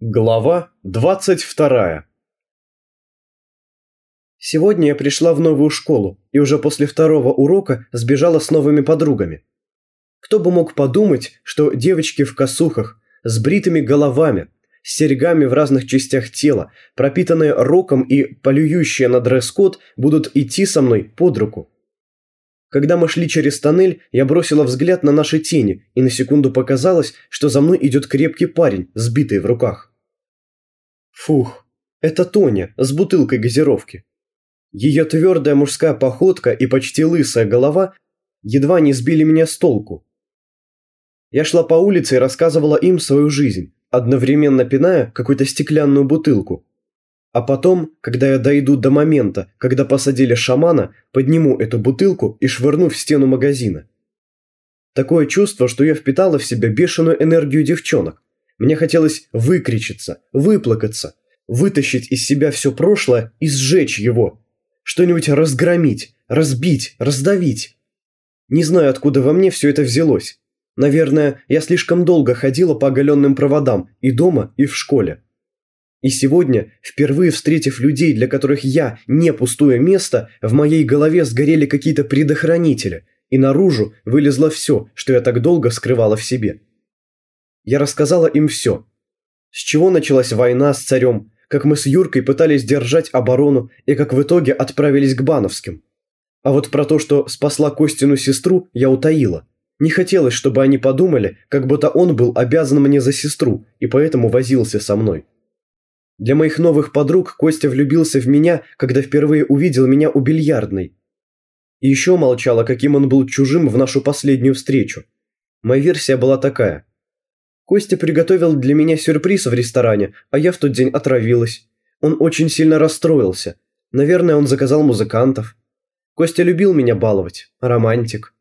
Глава 22 Сегодня я пришла в новую школу и уже после второго урока сбежала с новыми подругами. Кто бы мог подумать, что девочки в косухах, с бритыми головами, с серьгами в разных частях тела, пропитанные роком и полюющие на дресс-код, будут идти со мной под руку. Когда мы шли через тоннель, я бросила взгляд на наши тени, и на секунду показалось, что за мной идет крепкий парень, сбитый в руках. Фух, это Тоня с бутылкой газировки. Ее твердая мужская походка и почти лысая голова едва не сбили меня с толку. Я шла по улице и рассказывала им свою жизнь, одновременно пиная какую-то стеклянную бутылку. А потом, когда я дойду до момента, когда посадили шамана, подниму эту бутылку и швырну в стену магазина. Такое чувство, что я впитала в себя бешеную энергию девчонок. Мне хотелось выкричиться, выплакаться, вытащить из себя все прошлое и сжечь его, что-нибудь разгромить, разбить, раздавить. Не знаю, откуда во мне все это взялось. Наверное, я слишком долго ходила по оголенным проводам и дома, и в школе. И сегодня, впервые встретив людей, для которых я не пустое место, в моей голове сгорели какие-то предохранители, и наружу вылезло все, что я так долго скрывала в себе. Я рассказала им все. С чего началась война с царем, как мы с Юркой пытались держать оборону и как в итоге отправились к Бановским. А вот про то, что спасла Костину сестру, я утаила. Не хотелось, чтобы они подумали, как будто он был обязан мне за сестру и поэтому возился со мной. Для моих новых подруг Костя влюбился в меня, когда впервые увидел меня у бильярдной. И еще молчала, каким он был чужим в нашу последнюю встречу. Моя версия была такая. Костя приготовил для меня сюрприз в ресторане, а я в тот день отравилась. Он очень сильно расстроился. Наверное, он заказал музыкантов. Костя любил меня баловать. Романтик.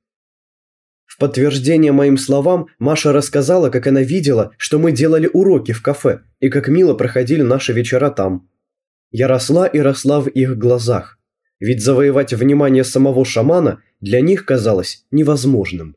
В подтверждение моим словам Маша рассказала, как она видела, что мы делали уроки в кафе и как мило проходили наши вечера там. Я росла и росла в их глазах. Ведь завоевать внимание самого шамана для них казалось невозможным.